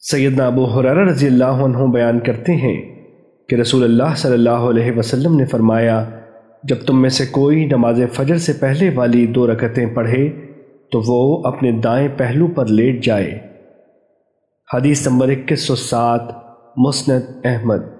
سیدنا ابو حرارہ رضی اللہ عنہ بیان کرتے ہیں کہ رسول اللہ صلی اللہ علیہ وسلم نے فرمایا، جب تم میں سے کوئی نماز فجر سے پہلے والی دو رکعتیں پڑھے، تو وہ اپنے دائیں پہلو پر لیٹ جائے۔ حدیث نمبر اکیس سو سات، مسند احمد۔